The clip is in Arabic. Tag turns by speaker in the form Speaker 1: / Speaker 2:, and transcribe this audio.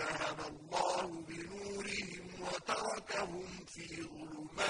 Speaker 1: ذهب الله بنورهم وتركهم في ظلمات